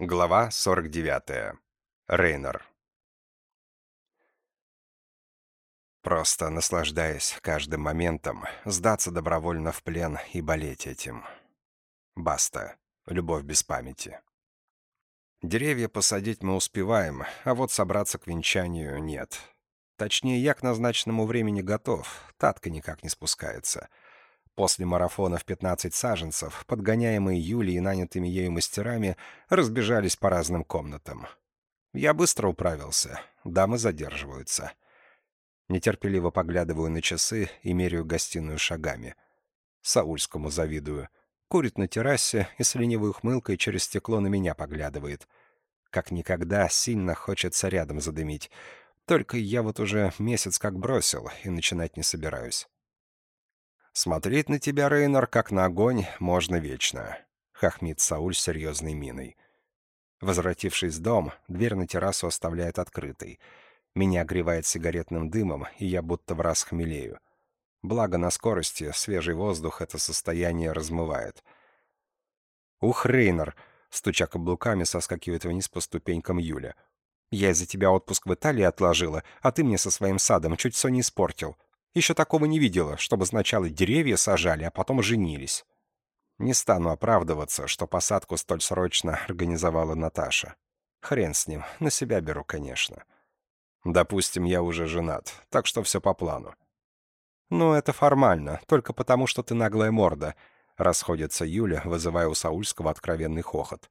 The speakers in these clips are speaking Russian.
Глава 49. Рейнер. Просто наслаждаясь каждым моментом, сдаться добровольно в плен и болеть этим. Баста. Любовь без памяти. Деревья посадить мы успеваем, а вот собраться к венчанию нет. Точнее, я к назначенному времени готов, татка никак не спускается — После марафона в 15 саженцев, подгоняемые Юлей и нанятыми ею мастерами, разбежались по разным комнатам. Я быстро управился, дамы задерживаются. Нетерпеливо поглядываю на часы и меряю гостиную шагами. Саульскому завидую. Курит на террасе и с ленивой ухмылкой через стекло на меня поглядывает. Как никогда сильно хочется рядом задымить. Только я вот уже месяц как бросил и начинать не собираюсь. «Смотреть на тебя, Рейнер, как на огонь, можно вечно», — хохмит Сауль с серьезной миной. Возвратившись в дом, дверь на террасу оставляет открытой. Меня огревает сигаретным дымом, и я будто в раз хмелею. Благо на скорости свежий воздух это состояние размывает. «Ух, Рейнер!» — стуча каблуками, соскакивает вниз по ступенькам Юля. «Я из-за тебя отпуск в Италии отложила, а ты мне со своим садом чуть все не испортил». Еще такого не видела, чтобы сначала деревья сажали, а потом женились. Не стану оправдываться, что посадку столь срочно организовала Наташа. Хрен с ним, на себя беру, конечно. Допустим, я уже женат, так что все по плану. «Ну, это формально, только потому, что ты наглая морда», — расходится Юля, вызывая у Саульского откровенный хохот.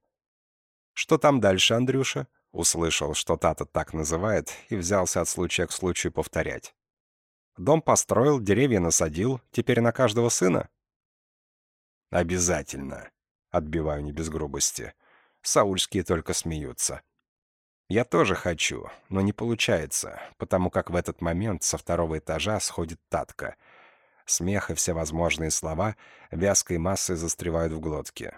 «Что там дальше, Андрюша?» — услышал, что Тата так называет, и взялся от случая к случаю повторять. Дом построил, деревья насадил, теперь на каждого сына? Обязательно. Отбиваю не без грубости. Саульские только смеются. Я тоже хочу, но не получается, потому как в этот момент со второго этажа сходит Татка. Смех и всевозможные слова вязкой массой застревают в глотке.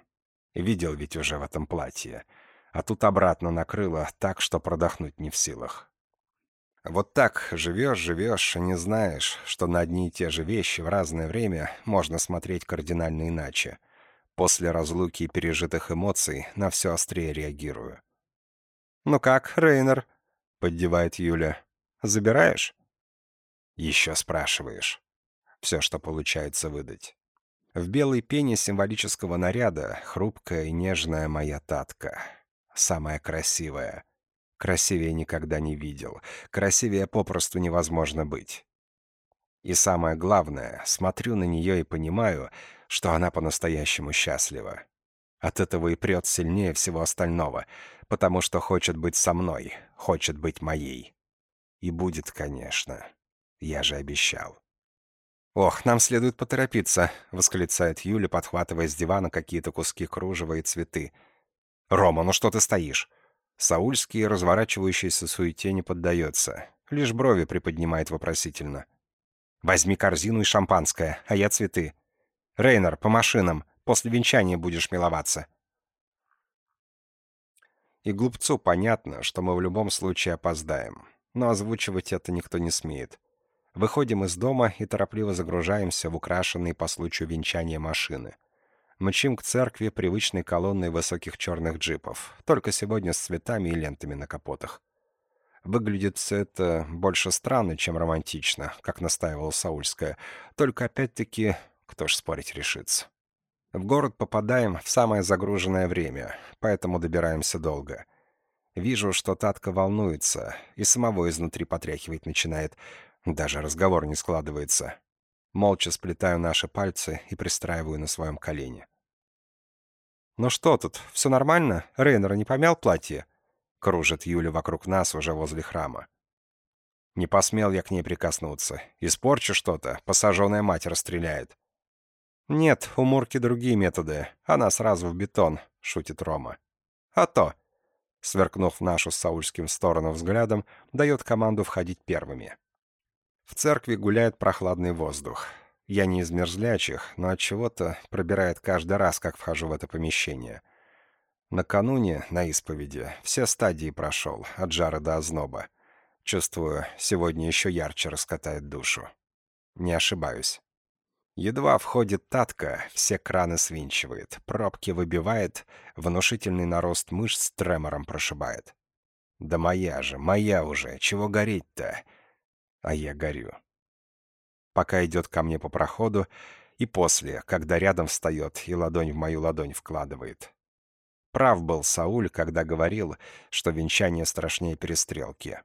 Видел ведь уже в этом платье. А тут обратно накрыло так, что продохнуть не в силах. Вот так живешь-живешь, не знаешь, что на одни и те же вещи в разное время можно смотреть кардинально иначе. После разлуки и пережитых эмоций на все острее реагирую. «Ну как, Рейнер?» — поддевает Юля. «Забираешь?» «Еще спрашиваешь». Все, что получается выдать. В белой пене символического наряда хрупкая и нежная моя татка. Самая красивая — Красивее никогда не видел. Красивее попросту невозможно быть. И самое главное, смотрю на нее и понимаю, что она по-настоящему счастлива. От этого и прет сильнее всего остального, потому что хочет быть со мной, хочет быть моей. И будет, конечно. Я же обещал. «Ох, нам следует поторопиться», — восклицает Юля, подхватывая с дивана какие-то куски кружева и цветы. «Рома, ну что ты стоишь? Саульский, разворачивающийся суете, не поддается. Лишь брови приподнимает вопросительно. «Возьми корзину и шампанское, а я цветы. Рейнер, по машинам. После венчания будешь миловаться». И глупцу понятно, что мы в любом случае опоздаем. Но озвучивать это никто не смеет. Выходим из дома и торопливо загружаемся в украшенные по случаю венчания машины мчим к церкви привычной колонной высоких черных джипов, только сегодня с цветами и лентами на капотах. Выглядит все это больше странно, чем романтично, как настаивала Саульская, только опять-таки, кто ж спорить решится. В город попадаем в самое загруженное время, поэтому добираемся долго. Вижу, что Татка волнуется, и самого изнутри потряхивать начинает, даже разговор не складывается. Молча сплетаю наши пальцы и пристраиваю на своем колене. «Ну что тут, все нормально? Рейнера не помял платье?» Кружит Юля вокруг нас уже возле храма. Не посмел я к ней прикоснуться. Испорчу что-то, посаженная мать расстреляет. «Нет, у Мурки другие методы. Она сразу в бетон», — шутит Рома. «А то», — сверкнув нашу Саульским сторону взглядом, дает команду входить первыми. В церкви гуляет прохладный воздух. Я не из мерзлячих, но от чего-то пробирает каждый раз, как вхожу в это помещение. Накануне, на исповеди, все стадии прошел, от жара до озноба. Чувствую, сегодня еще ярче раскатает душу. Не ошибаюсь. Едва входит Татка, все краны свинчивает, пробки выбивает, внушительный нарост мышц тремором прошибает. Да моя же, моя уже, чего гореть-то? А я горю. Пока идет ко мне по проходу, и после, когда рядом встает и ладонь в мою ладонь вкладывает. Прав был Сауль, когда говорил, что венчание страшнее перестрелки.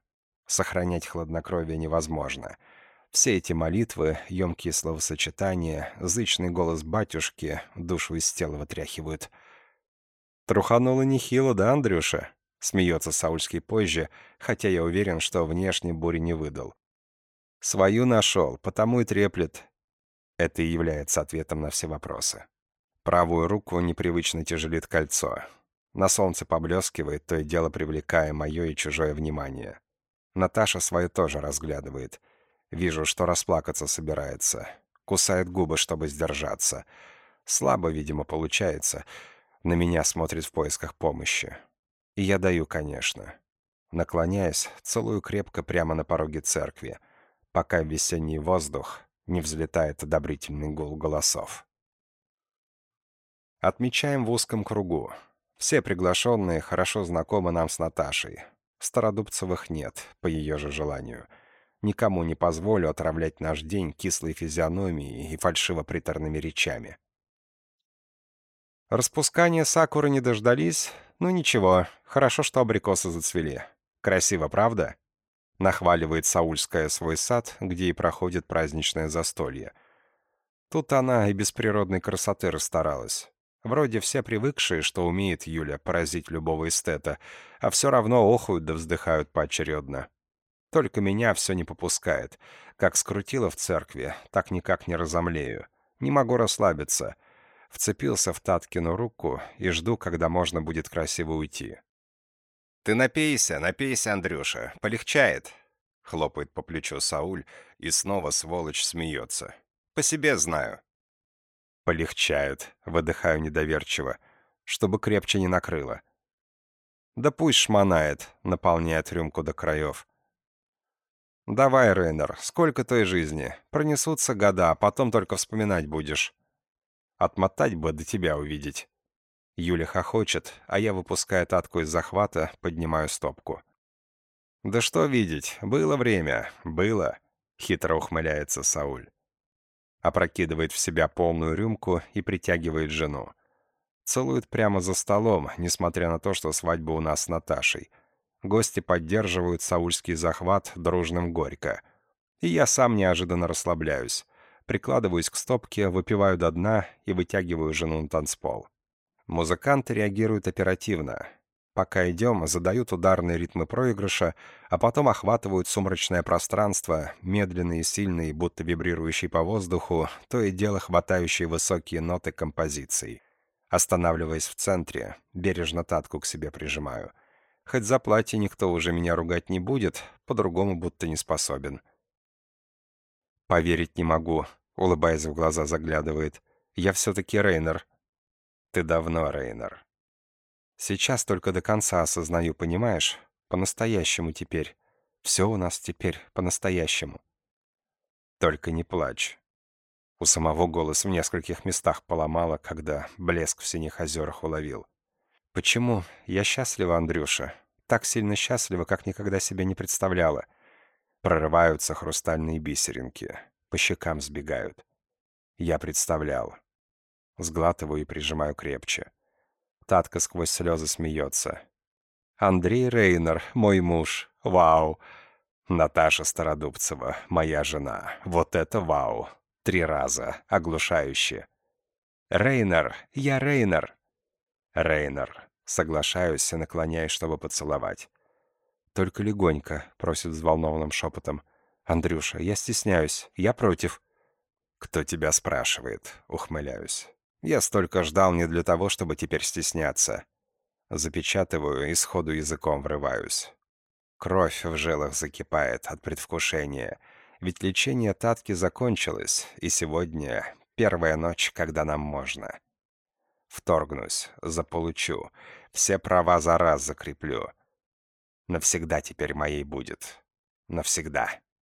Сохранять хладнокровие невозможно — все эти молитвы, емкие словосочетания, зычный голос батюшки душу из тела вытряхивают. «Трухануло нехило, да, Андрюша?» — смеется Саульский позже, хотя я уверен, что внешне бури не выдал. «Свою нашел, потому и треплет». Это и является ответом на все вопросы. Правую руку непривычно тяжелит кольцо. На солнце поблескивает, то и дело привлекая мое и чужое внимание. Наташа свое тоже разглядывает — Вижу, что расплакаться собирается. Кусает губы, чтобы сдержаться. Слабо, видимо, получается. На меня смотрит в поисках помощи. И я даю, конечно. Наклоняясь, целую крепко прямо на пороге церкви, пока весенний воздух не взлетает одобрительный гул голосов. Отмечаем в узком кругу. Все приглашенные хорошо знакомы нам с Наташей. Стародубцевых нет, по ее же желанию — Никому не позволю отравлять наш день кислой физиономией и фальшиво-приторными речами. Распускания сакуры не дождались. Ну ничего, хорошо, что абрикосы зацвели. Красиво, правда? Нахваливает Саульская свой сад, где и проходит праздничное застолье. Тут она и без природной красоты расстаралась. Вроде все привыкшие, что умеет Юля поразить любого эстета, а все равно охуют да вздыхают поочередно. Только меня все не попускает. Как скрутило в церкви, так никак не разомлею. Не могу расслабиться. Вцепился в Таткину руку и жду, когда можно будет красиво уйти. «Ты напейся, напейся, Андрюша, полегчает!» Хлопает по плечу Сауль, и снова сволочь смеется. «По себе знаю». «Полегчает», — выдыхаю недоверчиво, чтобы крепче не накрыло. «Да пусть шмонает», — наполняет рюмку до краев. «Давай, Рейнер, сколько той жизни? Пронесутся года, а потом только вспоминать будешь. Отмотать бы до тебя увидеть». Юля хохочет, а я выпускаю татку из захвата, поднимаю стопку. «Да что видеть, было время, было», — хитро ухмыляется Сауль. Опрокидывает в себя полную рюмку и притягивает жену. Целует прямо за столом, несмотря на то, что свадьба у нас с Наташей — Гости поддерживают саульский захват дружным горько. И я сам неожиданно расслабляюсь. Прикладываюсь к стопке, выпиваю до дна и вытягиваю жену на танцпол. Музыканты реагируют оперативно. Пока идем, задают ударные ритмы проигрыша, а потом охватывают сумрачное пространство, медленные сильные, будто вибрирующие по воздуху, то и дело хватающие высокие ноты композиций. Останавливаясь в центре, бережно татку к себе прижимаю — Хоть за платье никто уже меня ругать не будет, по-другому будто не способен. «Поверить не могу», — улыбаясь в глаза заглядывает. «Я все-таки Рейнер». «Ты давно Рейнер». «Сейчас только до конца осознаю, понимаешь? По-настоящему теперь. Все у нас теперь по-настоящему». «Только не плачь». У самого голос в нескольких местах поломало, когда блеск в синих озерах уловил. «Почему? Я счастлива, Андрюша. Так сильно счастлива, как никогда себе не представляла. Прорываются хрустальные бисеринки. По щекам сбегают. Я представлял. Сглатываю и прижимаю крепче. Татка сквозь слезы смеется. «Андрей Рейнер, мой муж. Вау!» «Наташа Стародубцева, моя жена. Вот это вау!» Три раза. Оглушающе. «Рейнер! Я Рейнер!» «Рейнер». Соглашаюсь и наклоняюсь, чтобы поцеловать. «Только легонько», — просит взволнованным шепотом. «Андрюша, я стесняюсь. Я против». «Кто тебя спрашивает?» — ухмыляюсь. «Я столько ждал не для того, чтобы теперь стесняться». Запечатываю и сходу языком врываюсь. Кровь в жилах закипает от предвкушения. Ведь лечение Татки закончилось, и сегодня первая ночь, когда нам можно. Вторгнусь, заполучу. Все права за раз закреплю. Навсегда теперь моей будет. Навсегда.